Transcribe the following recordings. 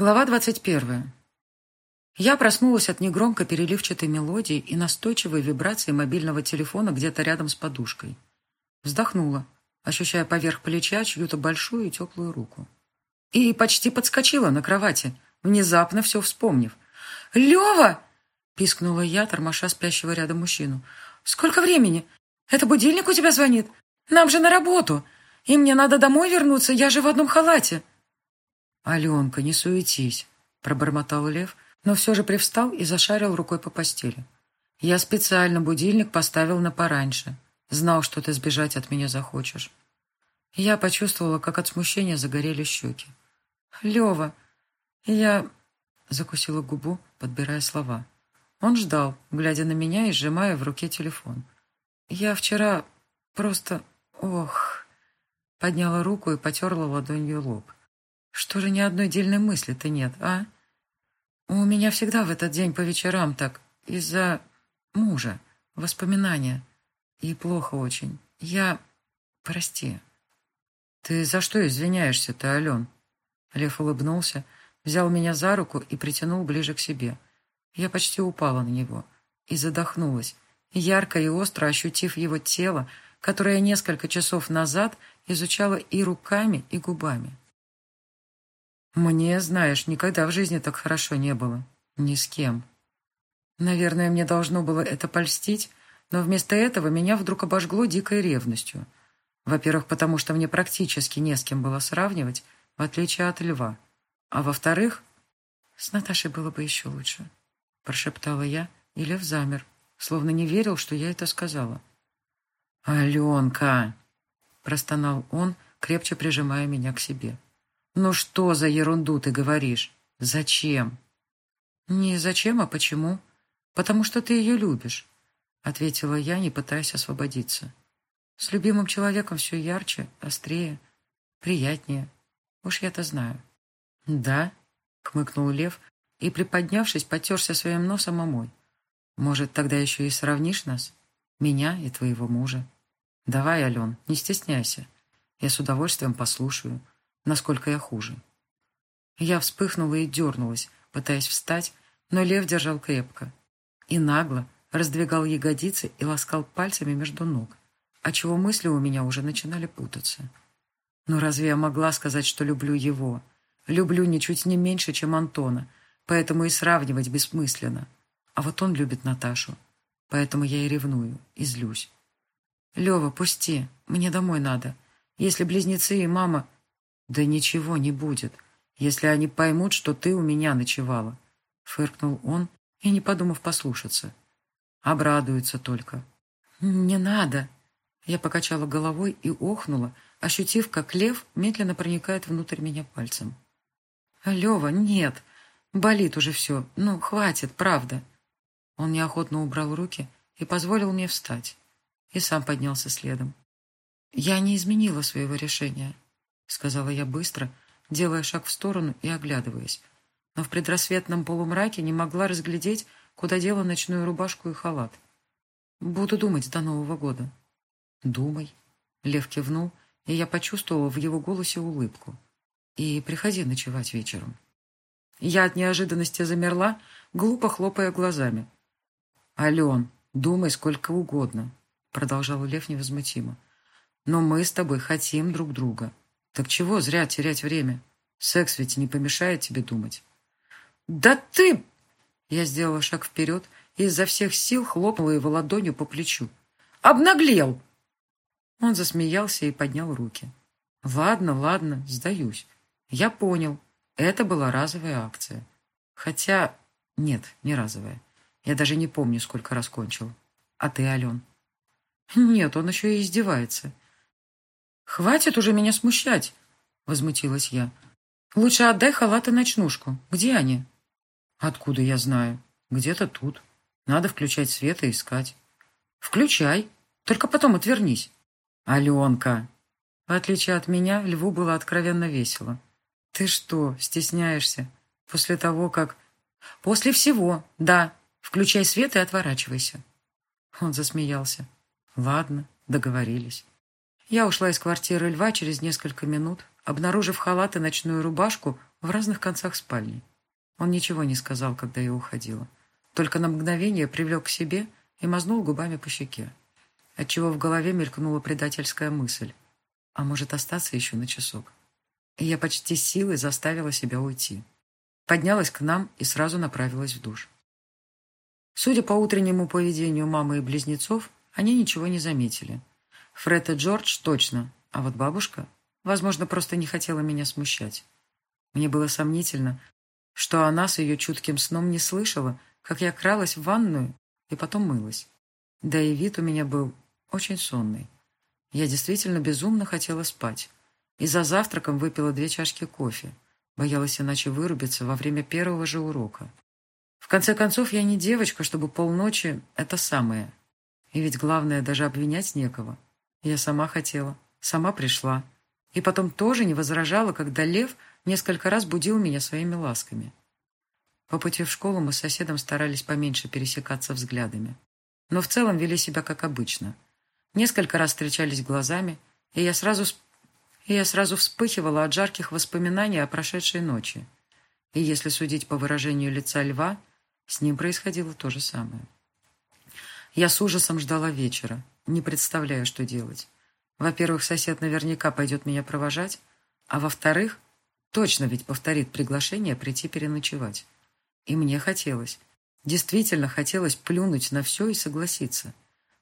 Глава двадцать первая. Я проснулась от негромко переливчатой мелодии и настойчивой вибрации мобильного телефона где-то рядом с подушкой. Вздохнула, ощущая поверх плеча чью-то большую и теплую руку. И почти подскочила на кровати, внезапно все вспомнив. «Лева!» — пискнула я, тормоша спящего рядом мужчину. «Сколько времени? Это будильник у тебя звонит? Нам же на работу! И мне надо домой вернуться, я же в одном халате!» «Аленка, не суетись», — пробормотал Лев, но все же привстал и зашарил рукой по постели. «Я специально будильник поставил на пораньше. Знал, что ты сбежать от меня захочешь». Я почувствовала, как от смущения загорели щеки. «Лева, я...» — закусила губу, подбирая слова. Он ждал, глядя на меня и сжимая в руке телефон. «Я вчера просто... Ох...» Подняла руку и потерла ладонью лоб. Что же ни одной дельной мысли-то нет, а? У меня всегда в этот день по вечерам так, из-за мужа, воспоминания. И плохо очень. Я... Прости. Ты за что извиняешься-то, Ален? Лев улыбнулся, взял меня за руку и притянул ближе к себе. Я почти упала на него и задохнулась, ярко и остро ощутив его тело, которое несколько часов назад изучала и руками, и губами. Мне, знаешь, никогда в жизни так хорошо не было. Ни с кем. Наверное, мне должно было это польстить, но вместо этого меня вдруг обожгло дикой ревностью. Во-первых, потому что мне практически не с кем было сравнивать, в отличие от льва. А во-вторых, с Наташей было бы еще лучше, прошептала я, и лев замер, словно не верил, что я это сказала. «Аленка!» – простонал он, крепче прижимая меня к себе. «Ну что за ерунду ты говоришь? Зачем?» «Не зачем, а почему? Потому что ты ее любишь», — ответила я, не пытаясь освободиться. «С любимым человеком все ярче, острее, приятнее. Уж я-то знаю». «Да?» — кмыкнул Лев и, приподнявшись, потерся своим носом о мой. «Может, тогда еще и сравнишь нас? Меня и твоего мужа? Давай, Ален, не стесняйся. Я с удовольствием послушаю» насколько я хуже. Я вспыхнула и дернулась, пытаясь встать, но лев держал крепко. И нагло раздвигал ягодицы и ласкал пальцами между ног, отчего мысли у меня уже начинали путаться. Но разве я могла сказать, что люблю его? Люблю ничуть не меньше, чем Антона, поэтому и сравнивать бессмысленно. А вот он любит Наташу, поэтому я и ревную, и злюсь. «Лева, пусти, мне домой надо. Если близнецы и мама «Да ничего не будет, если они поймут, что ты у меня ночевала», — фыркнул он и, не подумав, послушаться. Обрадуются только. «Не надо!» Я покачала головой и охнула, ощутив, как лев медленно проникает внутрь меня пальцем. «Лева, нет! Болит уже все. Ну, хватит, правда!» Он неохотно убрал руки и позволил мне встать. И сам поднялся следом. Я не изменила своего решения сказала я быстро, делая шаг в сторону и оглядываясь. Но в предрассветном полумраке не могла разглядеть, куда дела ночную рубашку и халат. Буду думать до Нового года. Думай. Лев кивнул, и я почувствовала в его голосе улыбку. И приходи ночевать вечером. Я от неожиданности замерла, глупо хлопая глазами. «Ален, думай сколько угодно», — продолжал Лев невозмутимо. «Но мы с тобой хотим друг друга. Так чего зря терять время? Секс ведь не помешает тебе думать. Да ты... Я сделала шаг вперед и изо всех сил хлопнула его ладонью по плечу. Обнаглел! Он засмеялся и поднял руки. Ладно, ладно, сдаюсь. Я понял. Это была разовая акция. Хотя... Нет, не разовая. Я даже не помню, сколько раз кончил. А ты, Ален? Нет, он еще и издевается. «Хватит уже меня смущать!» — возмутилась я. «Лучше отдай халат и ночнушку. Где они?» «Откуда я знаю? Где-то тут. Надо включать свет и искать». «Включай. Только потом отвернись». «Аленка!» В отличие от меня, Льву было откровенно весело. «Ты что, стесняешься? После того, как...» «После всего, да. Включай свет и отворачивайся». Он засмеялся. «Ладно, договорились». Я ушла из квартиры льва через несколько минут, обнаружив халат и ночную рубашку в разных концах спальни. Он ничего не сказал, когда я уходила. Только на мгновение привлек к себе и мазнул губами по щеке, отчего в голове мелькнула предательская мысль. А может, остаться еще на часок? И я почти силой заставила себя уйти. Поднялась к нам и сразу направилась в душ. Судя по утреннему поведению мамы и близнецов, они ничего не заметили. Фред и Джордж точно, а вот бабушка, возможно, просто не хотела меня смущать. Мне было сомнительно, что она с ее чутким сном не слышала, как я кралась в ванную и потом мылась. Да и вид у меня был очень сонный. Я действительно безумно хотела спать. И за завтраком выпила две чашки кофе. Боялась иначе вырубиться во время первого же урока. В конце концов, я не девочка, чтобы полночи — это самое. И ведь главное, даже обвинять некого. Я сама хотела, сама пришла. И потом тоже не возражала, когда Лев несколько раз будил меня своими ласками. По пути в школу мы с соседом старались поменьше пересекаться взглядами. Но в целом вели себя как обычно. Несколько раз встречались глазами, и я сразу, и я сразу вспыхивала от жарких воспоминаний о прошедшей ночи. И если судить по выражению лица льва, с ним происходило то же самое. Я с ужасом ждала вечера, не представляя, что делать. Во-первых, сосед наверняка пойдет меня провожать, а во-вторых, точно ведь повторит приглашение прийти переночевать. И мне хотелось, действительно хотелось плюнуть на все и согласиться.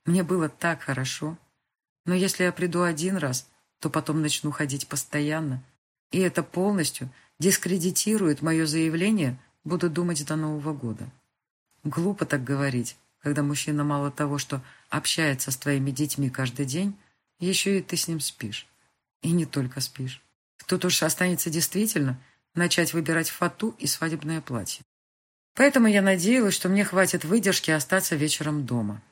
Мне было так хорошо. Но если я приду один раз, то потом начну ходить постоянно, и это полностью дискредитирует мое заявление, буду думать до Нового года. Глупо так говорить, когда мужчина мало того, что общается с твоими детьми каждый день, еще и ты с ним спишь. И не только спишь. Тут уж останется действительно начать выбирать фату и свадебное платье. Поэтому я надеялась, что мне хватит выдержки остаться вечером дома.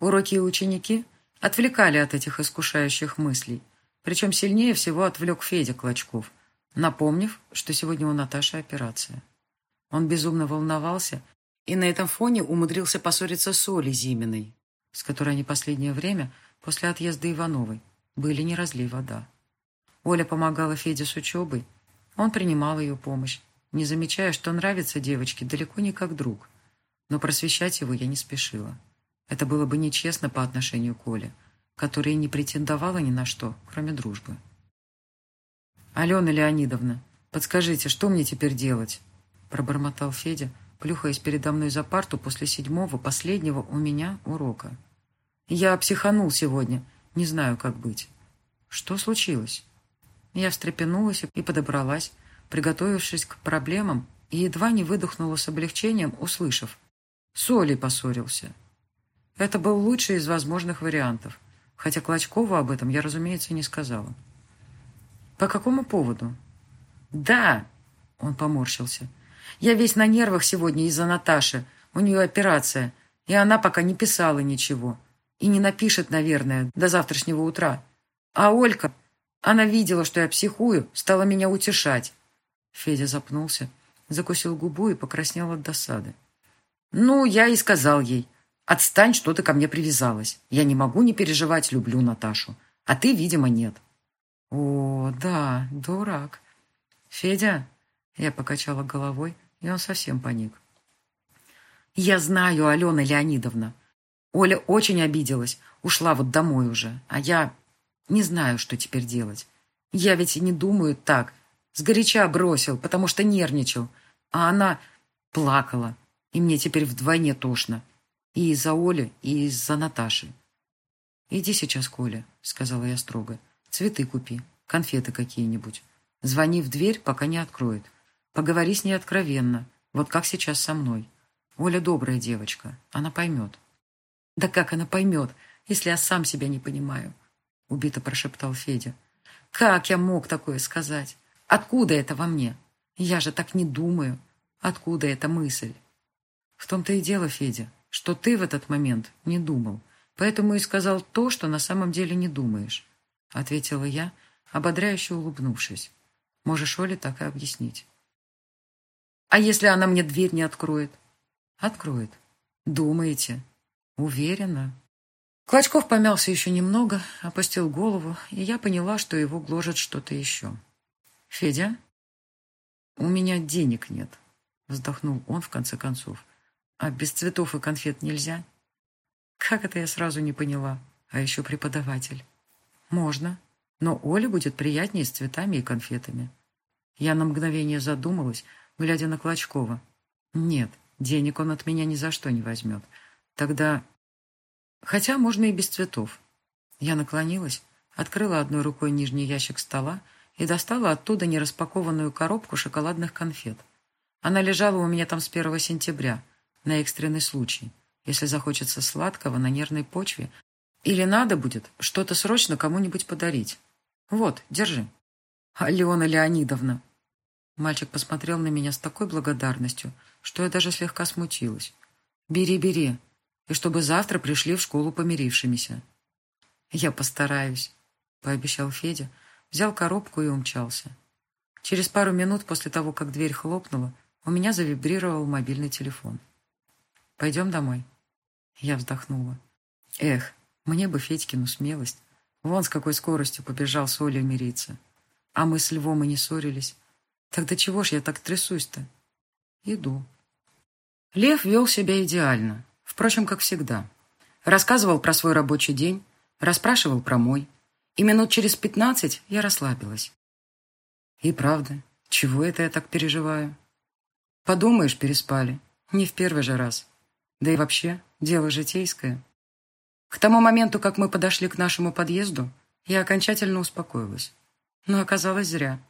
Уроки и ученики отвлекали от этих искушающих мыслей, причем сильнее всего отвлек Федя Клочков, напомнив, что сегодня у Наташи операция. Он безумно волновался и на этом фоне умудрился поссориться с Олей Зиминой, с которой они последнее время, после отъезда Ивановой, были не разлей вода. Оля помогала Феде с учебой, он принимал ее помощь, не замечая, что нравится девочке далеко не как друг. Но просвещать его я не спешила. Это было бы нечестно по отношению к Оле, которая не претендовала ни на что, кроме дружбы. «Алена Леонидовна, подскажите, что мне теперь делать?» пробормотал Федя, плюхаясь передо мной за парту после седьмого, последнего у меня урока. «Я психанул сегодня, не знаю, как быть. Что случилось?» Я встрепенулась и подобралась, приготовившись к проблемам, и едва не выдохнула с облегчением, услышав. С Олей поссорился. Это был лучший из возможных вариантов, хотя Клочкову об этом я, разумеется, не сказала. «По какому поводу?» «Да!» — он поморщился. «Я весь на нервах сегодня из-за Наташи. У нее операция, и она пока не писала ничего. И не напишет, наверное, до завтрашнего утра. А Олька, она видела, что я психую, стала меня утешать. Федя запнулся, закусил губу и покраснел от досады. «Ну, я и сказал ей, отстань, что ты ко мне привязалась. Я не могу не переживать, люблю Наташу. А ты, видимо, нет». «О, да, дурак». «Федя?» Я покачала головой, и он совсем паник. «Я знаю, Алена Леонидовна. Оля очень обиделась, ушла вот домой уже, а я не знаю, что теперь делать. Я ведь и не думаю так, Сгоряча бросил, потому что нервничал. А она плакала. И мне теперь вдвойне тошно. И из-за Оли, и из-за Наташи. «Иди сейчас, Коля», — сказала я строго. «Цветы купи, конфеты какие-нибудь. Звони в дверь, пока не откроет. Поговори с ней откровенно, вот как сейчас со мной. Оля добрая девочка, она поймет». «Да как она поймет, если я сам себя не понимаю?» — убито прошептал Федя. «Как я мог такое сказать? Откуда это во мне? Я же так не думаю. Откуда эта мысль? В том-то и дело, Федя, что ты в этот момент не думал, поэтому и сказал то, что на самом деле не думаешь, ответила я, ободряюще улыбнувшись. Можешь Оле так и объяснить. А если она мне дверь не откроет? Откроет. Думаете? Уверена. Клочков помялся еще немного, опустил голову, и я поняла, что его гложет что-то еще. «Федя?» «У меня денег нет», — вздохнул он в конце концов. «А без цветов и конфет нельзя?» «Как это я сразу не поняла? А еще преподаватель». «Можно, но Оле будет приятнее с цветами и конфетами». Я на мгновение задумалась, глядя на Клочкова. «Нет, денег он от меня ни за что не возьмет. Тогда... Хотя можно и без цветов». Я наклонилась, открыла одной рукой нижний ящик стола и достала оттуда нераспакованную коробку шоколадных конфет. Она лежала у меня там с 1 сентября, на экстренный случай, если захочется сладкого на нервной почве или надо будет что-то срочно кому-нибудь подарить. Вот, держи. Алена Леонидовна. Мальчик посмотрел на меня с такой благодарностью, что я даже слегка смутилась. Бери, бери. И чтобы завтра пришли в школу помирившимися. Я постараюсь, пообещал Федя, взял коробку и умчался. Через пару минут после того, как дверь хлопнула, у меня завибрировал мобильный телефон. «Пойдем домой?» Я вздохнула. «Эх, мне бы Федькину смелость. Вон с какой скоростью побежал с Олей мириться. А мы с Львом и не ссорились. Тогда чего ж я так трясусь-то?» «Иду». Лев вел себя идеально, впрочем, как всегда. Рассказывал про свой рабочий день, расспрашивал про мой и минут через пятнадцать я расслабилась. И правда, чего это я так переживаю? Подумаешь, переспали. Не в первый же раз. Да и вообще, дело житейское. К тому моменту, как мы подошли к нашему подъезду, я окончательно успокоилась. Но оказалось зря.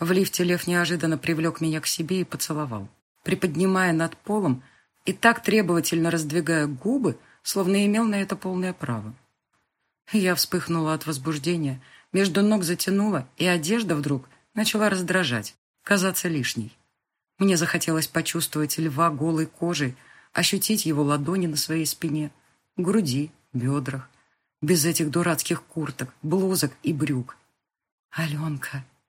В лифте Лев неожиданно привлек меня к себе и поцеловал, приподнимая над полом и так требовательно раздвигая губы, словно имел на это полное право. Я вспыхнула от возбуждения, между ног затянула, и одежда вдруг начала раздражать, казаться лишней. Мне захотелось почувствовать льва голой кожей, ощутить его ладони на своей спине, груди, бедрах, без этих дурацких курток, блузок и брюк. «Аленка», —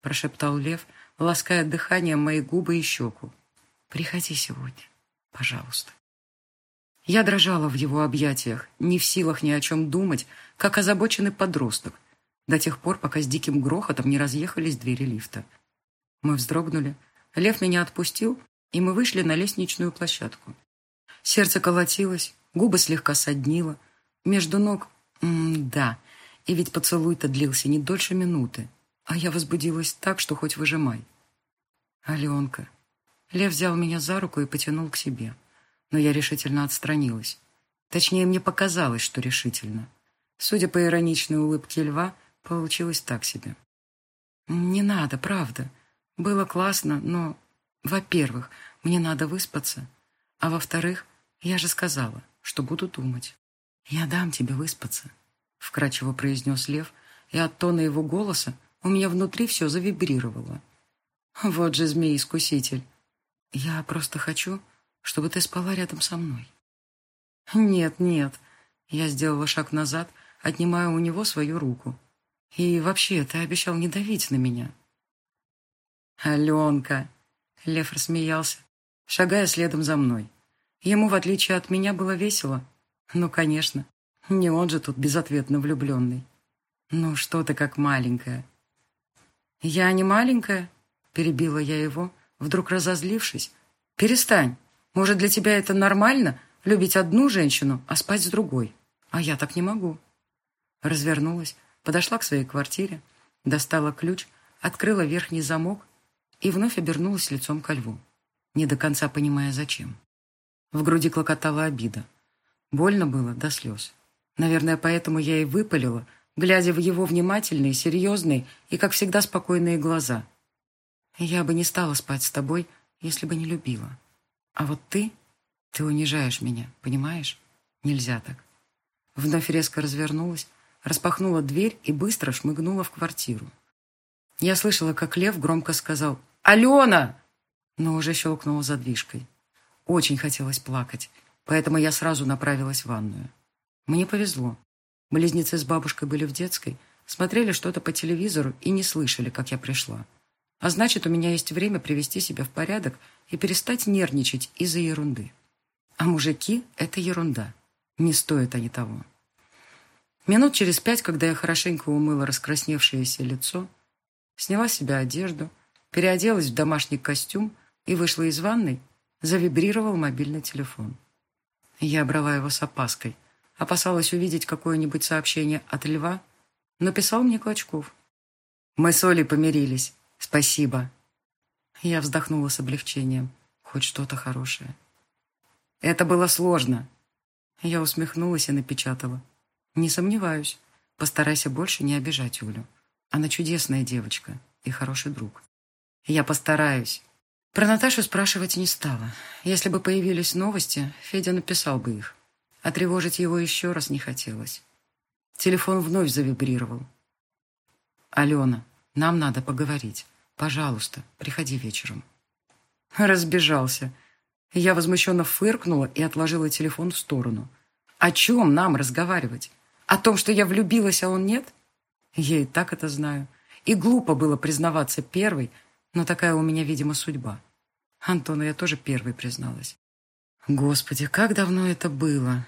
прошептал лев, лаская дыханием мои губы и щеку, — «приходи сегодня, пожалуйста». Я дрожала в его объятиях, не в силах ни о чем думать, как озабоченный подросток, до тех пор, пока с диким грохотом не разъехались двери лифта. Мы вздрогнули, лев меня отпустил, и мы вышли на лестничную площадку. Сердце колотилось, губы слегка соднило, между ног... М да, и ведь поцелуй-то длился не дольше минуты, а я возбудилась так, что хоть выжимай. Аленка. Лев взял меня за руку и потянул к себе но я решительно отстранилась. Точнее, мне показалось, что решительно. Судя по ироничной улыбке льва, получилось так себе. «Не надо, правда. Было классно, но, во-первых, мне надо выспаться, а во-вторых, я же сказала, что буду думать. Я дам тебе выспаться», — вкрадчиво произнес лев, и от тона его голоса у меня внутри все завибрировало. «Вот же змей-искуситель. Я просто хочу, чтобы ты спала рядом со мной. Нет, нет. Я сделала шаг назад, отнимая у него свою руку. И вообще, ты обещал не давить на меня. Аленка. Лев рассмеялся, шагая следом за мной. Ему, в отличие от меня, было весело. Ну, конечно, не он же тут безответно влюбленный. Ну, что ты как маленькая. Я не маленькая, перебила я его, вдруг разозлившись. Перестань. Может, для тебя это нормально — любить одну женщину, а спать с другой? А я так не могу. Развернулась, подошла к своей квартире, достала ключ, открыла верхний замок и вновь обернулась лицом ко льву, не до конца понимая, зачем. В груди клокотала обида. Больно было до слез. Наверное, поэтому я и выпалила, глядя в его внимательные, серьезные и, как всегда, спокойные глаза. «Я бы не стала спать с тобой, если бы не любила». А вот ты, ты унижаешь меня, понимаешь? Нельзя так. Вновь резко развернулась, распахнула дверь и быстро шмыгнула в квартиру. Я слышала, как Лев громко сказал «Алена!», но уже щелкнула задвижкой. Очень хотелось плакать, поэтому я сразу направилась в ванную. Мне повезло. Близнецы с бабушкой были в детской, смотрели что-то по телевизору и не слышали, как я пришла. А значит, у меня есть время привести себя в порядок и перестать нервничать из-за ерунды. А мужики — это ерунда. Не стоят они того. Минут через пять, когда я хорошенько умыла раскрасневшееся лицо, сняла с себя одежду, переоделась в домашний костюм и вышла из ванной, завибрировал мобильный телефон. Я брала его с опаской, опасалась увидеть какое-нибудь сообщение от Льва, но писал мне Клочков. «Мы с Олей помирились. Спасибо». Я вздохнула с облегчением. Хоть что-то хорошее. «Это было сложно». Я усмехнулась и напечатала. «Не сомневаюсь. Постарайся больше не обижать Олю. Она чудесная девочка и хороший друг». «Я постараюсь». Про Наташу спрашивать не стала. Если бы появились новости, Федя написал бы их. А тревожить его еще раз не хотелось. Телефон вновь завибрировал. «Алена, нам надо поговорить. Пожалуйста, приходи вечером». Разбежался. Я возмущенно фыркнула и отложила телефон в сторону. О чем нам разговаривать? О том, что я влюбилась, а он нет? Я и так это знаю. И глупо было признаваться первой, но такая у меня, видимо, судьба. Антону я тоже первой призналась. Господи, как давно это было.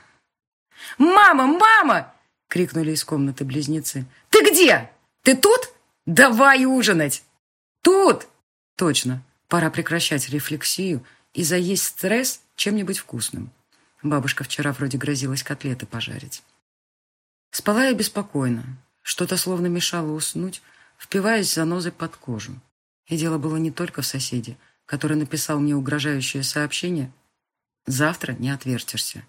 «Мама! Мама!» — крикнули из комнаты близнецы. «Ты где? Ты тут? Давай ужинать!» «Тут!» «Точно, пора прекращать рефлексию и заесть стресс чем-нибудь вкусным. Бабушка вчера вроде грозилась котлеты пожарить. Спала я беспокойно. Что-то словно мешало уснуть, впиваясь занозой под кожу. И дело было не только в соседе, который написал мне угрожающее сообщение. «Завтра не отвертишься».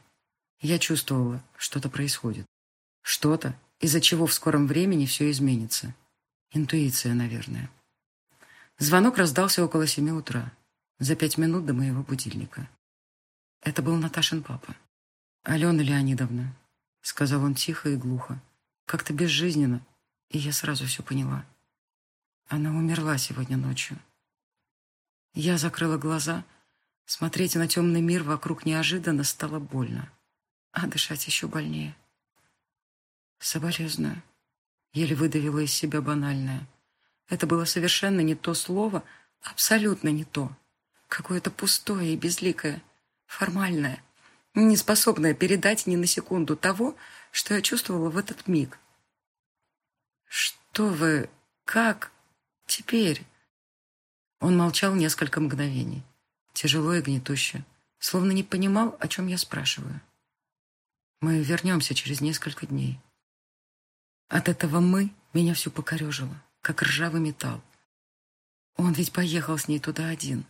Я чувствовала, что-то происходит. Что-то, из-за чего в скором времени все изменится. Интуиция, наверное. Звонок раздался около семи утра, за пять минут до моего будильника. Это был Наташин папа. «Алена Леонидовна», — сказал он тихо и глухо, как-то безжизненно, и я сразу все поняла. Она умерла сегодня ночью. Я закрыла глаза. Смотреть на темный мир вокруг неожиданно стало больно, а дышать еще больнее. Соболезную. Еле выдавила из себя банальное. Это было совершенно не то слово, абсолютно не то. Какое-то пустое и безликое, формальное, не способное передать ни на секунду того, что я чувствовала в этот миг. «Что вы? Как? Теперь?» Он молчал несколько мгновений, тяжело и гнетуще, словно не понимал, о чем я спрашиваю. «Мы вернемся через несколько дней». От этого «мы» меня всю покорежило как ржавый металл. Он ведь поехал с ней туда один.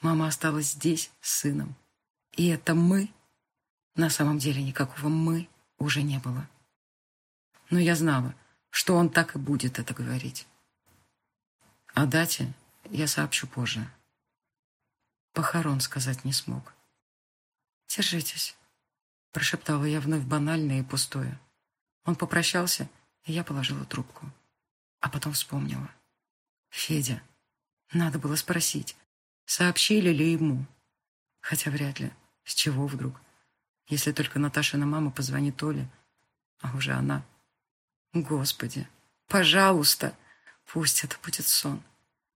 Мама осталась здесь с сыном. И это «мы» на самом деле никакого «мы» уже не было. Но я знала, что он так и будет это говорить. О дате я сообщу позже. Похорон сказать не смог. «Держитесь», — прошептала я вновь банальное и пустое. Он попрощался, и я положила трубку. А потом вспомнила. Федя. Надо было спросить, сообщили ли ему. Хотя вряд ли. С чего вдруг? Если только Наташина мама позвонит Оле, а уже она. Господи, пожалуйста, пусть это будет сон.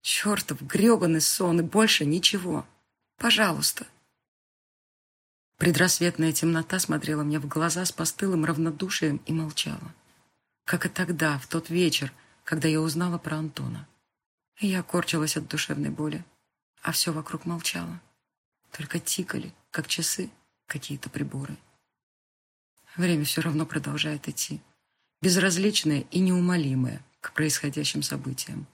Чертов гребаный сон и больше ничего. Пожалуйста. Предрассветная темнота смотрела мне в глаза с постылым равнодушием и молчала. Как и тогда, в тот вечер, когда я узнала про Антона. Я корчилась от душевной боли, а все вокруг молчало. Только тикали, как часы, какие-то приборы. Время все равно продолжает идти, безразличное и неумолимое к происходящим событиям.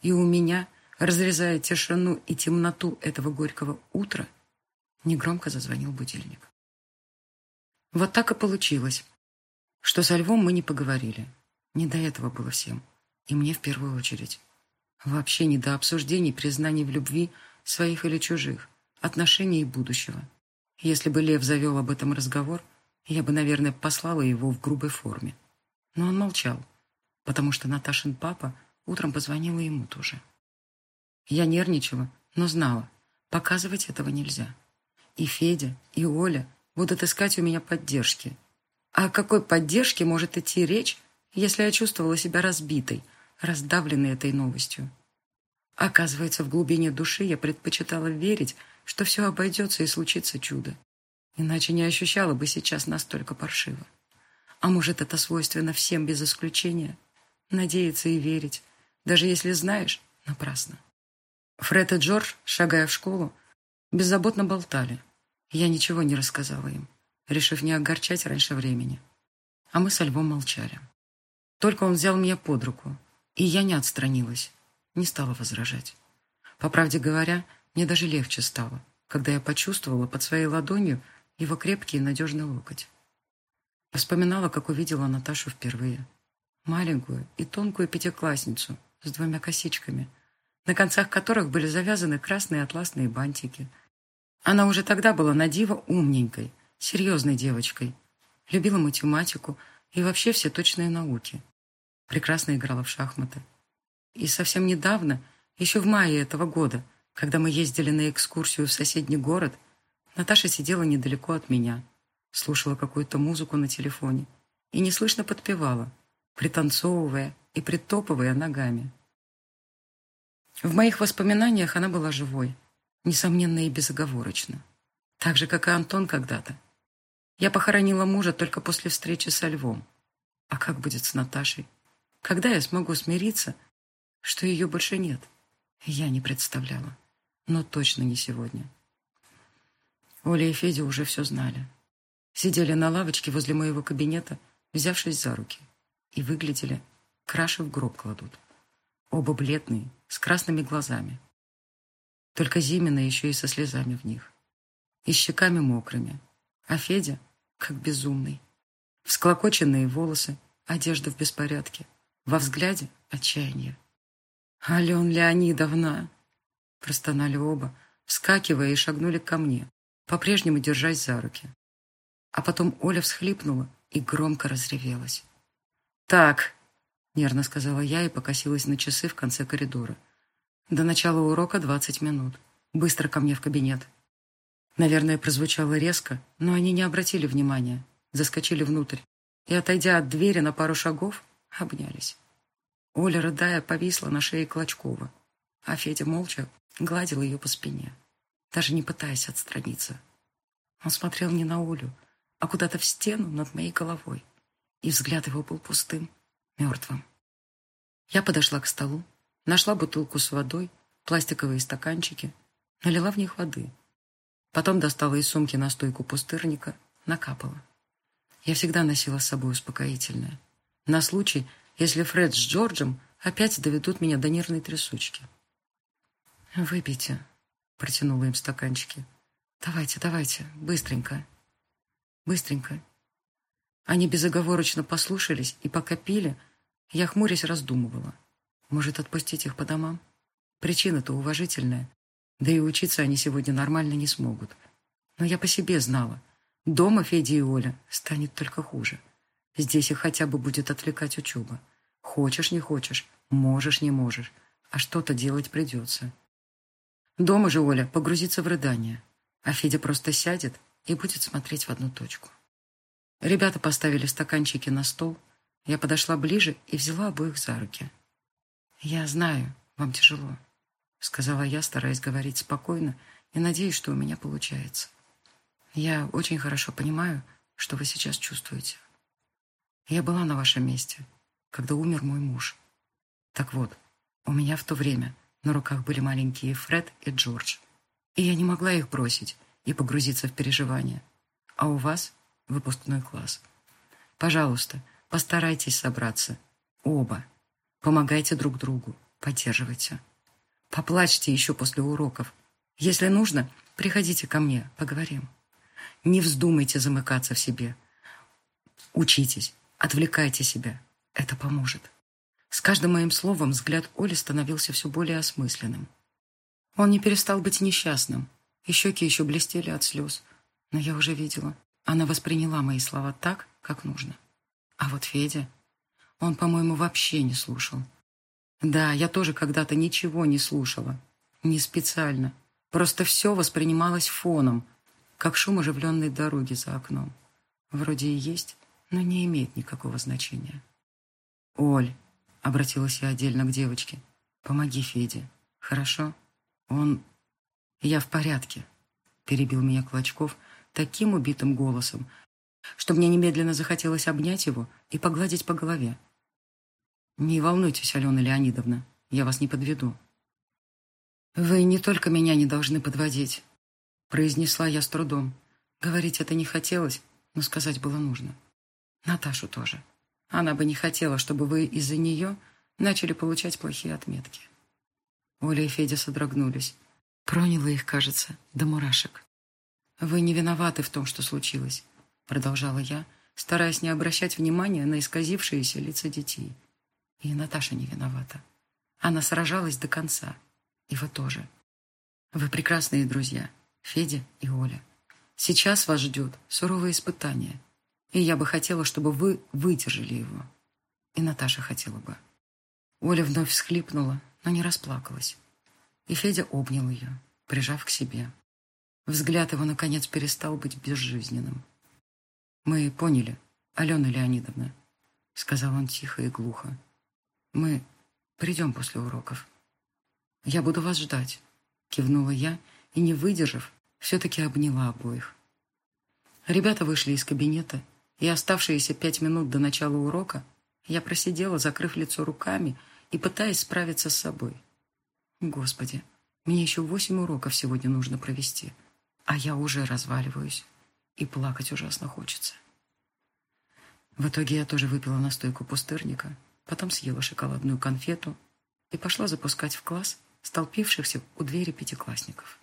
И у меня, разрезая тишину и темноту этого горького утра, негромко зазвонил будильник. Вот так и получилось, что со Львом мы не поговорили. Не до этого было всем. И мне в первую очередь. Вообще не до обсуждений, признаний в любви своих или чужих, отношений и будущего. Если бы Лев завел об этом разговор, я бы, наверное, послала его в грубой форме. Но он молчал, потому что Наташин папа утром позвонила ему тоже. Я нервничала, но знала, показывать этого нельзя. И Федя, и Оля будут искать у меня поддержки. А о какой поддержке может идти речь, если я чувствовала себя разбитой, раздавленный этой новостью. Оказывается, в глубине души я предпочитала верить, что все обойдется и случится чудо. Иначе не ощущала бы сейчас настолько паршиво. А может, это свойственно всем без исключения? Надеяться и верить, Даже если знаешь, напрасно. Фред и Джордж, шагая в школу, беззаботно болтали. Я ничего не рассказала им, решив не огорчать раньше времени. А мы со Львом молчали. Только он взял меня под руку, и я не отстранилась, не стала возражать. По правде говоря, мне даже легче стало, когда я почувствовала под своей ладонью его крепкий и надежный локоть. Вспоминала, как увидела Наташу впервые. Маленькую и тонкую пятиклассницу с двумя косичками, на концах которых были завязаны красные атласные бантики. Она уже тогда была на диво умненькой, серьезной девочкой, любила математику и вообще все точные науки. Прекрасно играла в шахматы. И совсем недавно, еще в мае этого года, когда мы ездили на экскурсию в соседний город, Наташа сидела недалеко от меня, слушала какую-то музыку на телефоне и неслышно подпевала, пританцовывая и притопывая ногами. В моих воспоминаниях она была живой, несомненно и безоговорочно. Так же, как и Антон когда-то. Я похоронила мужа только после встречи со Львом. А как будет с Наташей? Когда я смогу смириться, что ее больше нет? Я не представляла но точно не сегодня. Оля и Федя уже все знали. Сидели на лавочке возле моего кабинета, взявшись за руки, и выглядели, краши в гроб кладут. Оба бледные, с красными глазами. Только Зимина еще и со слезами в них. И щеками мокрыми. А Федя, как безумный. Всклокоченные волосы, одежда в беспорядке. Во взгляде отчаяние. «Ален Леонидовна!» Простонали оба, вскакивая и шагнули ко мне, по-прежнему держась за руки. А потом Оля всхлипнула и громко разревелась. «Так», — нервно сказала я и покосилась на часы в конце коридора. «До начала урока двадцать минут. Быстро ко мне в кабинет». Наверное, прозвучало резко, но они не обратили внимания, заскочили внутрь и, отойдя от двери на пару шагов, обнялись. Оля, рыдая, повисла на шее Клочкова, а Федя молча гладил ее по спине, даже не пытаясь отстраниться. Он смотрел не на Олю, а куда-то в стену над моей головой, и взгляд его был пустым, мертвым. Я подошла к столу, нашла бутылку с водой, пластиковые стаканчики, налила в них воды. Потом достала из сумки настойку пустырника, накапала. Я всегда носила с собой успокоительное. На случай, если Фред с Джорджем опять доведут меня до нервной трясучки. «Выпейте», — протянула им стаканчики. «Давайте, давайте, быстренько, быстренько». Они безоговорочно послушались, и пока пили, я, хмурясь, раздумывала. Может, отпустить их по домам? Причина-то уважительная. Да и учиться они сегодня нормально не смогут. Но я по себе знала. Дома Федя и Оля станет только хуже. Здесь их хотя бы будет отвлекать учеба. Хочешь, не хочешь, можешь, не можешь. А что-то делать придется. Дома же Оля погрузится в рыдание, а Федя просто сядет и будет смотреть в одну точку. Ребята поставили стаканчики на стол. Я подошла ближе и взяла обоих за руки. «Я знаю, вам тяжело», — сказала я, стараясь говорить спокойно и надеюсь, что у меня получается. «Я очень хорошо понимаю, что вы сейчас чувствуете. Я была на вашем месте, когда умер мой муж. Так вот, у меня в то время на руках были маленькие Фред и Джордж. И я не могла их бросить и погрузиться в переживания. А у вас выпускной класс. Пожалуйста, постарайтесь собраться. Оба. Помогайте друг другу. Поддерживайте. Поплачьте еще после уроков. Если нужно, приходите ко мне, поговорим. Не вздумайте замыкаться в себе. Учитесь, отвлекайте себя. Это поможет. С каждым моим словом взгляд Оли становился все более осмысленным. Он не перестал быть несчастным, и щеки еще блестели от слез. Но я уже видела, она восприняла мои слова так, как нужно. А вот Федя, он, по-моему, вообще не слушал. Да, я тоже когда-то ничего не слушала. Не специально. Просто все воспринималось фоном, как шум оживленной дороги за окном. Вроде и есть, но не имеет никакого значения. «Оль, Обратилась я отдельно к девочке. «Помоги Феде, хорошо? Он...» «Я в порядке», — перебил меня Клочков таким убитым голосом, что мне немедленно захотелось обнять его и погладить по голове. «Не волнуйтесь, Алена Леонидовна, я вас не подведу». «Вы не только меня не должны подводить», — произнесла я с трудом. Говорить это не хотелось, но сказать было нужно. Наташу тоже. Она бы не хотела, чтобы вы из-за нее начали получать плохие отметки. Оля и Федя содрогнулись. Проняло их, кажется, до мурашек. «Вы не виноваты в том, что случилось», — продолжала я, стараясь не обращать внимания на исказившиеся лица детей. И Наташа не виновата. Она сражалась до конца. И вы тоже. Вы прекрасные друзья, Федя и Оля. Сейчас вас ждет суровое испытание. И я бы хотела, чтобы вы выдержали его. И Наташа хотела бы. Оля вновь всхлипнула, но не расплакалась. И Федя обнял ее, прижав к себе. Взгляд его, наконец, перестал быть безжизненным. «Мы поняли, Алена Леонидовна», — сказал он тихо и глухо. «Мы придем после уроков». «Я буду вас ждать», — кивнула я и, не выдержав, все-таки обняла обоих. Ребята вышли из кабинета, и оставшиеся пять минут до начала урока я просидела, закрыв лицо руками и пытаясь справиться с собой. Господи, мне еще восемь уроков сегодня нужно провести, а я уже разваливаюсь и плакать ужасно хочется. В итоге я тоже выпила настойку пустырника, потом съела шоколадную конфету и пошла запускать в класс столпившихся у двери пятиклассников.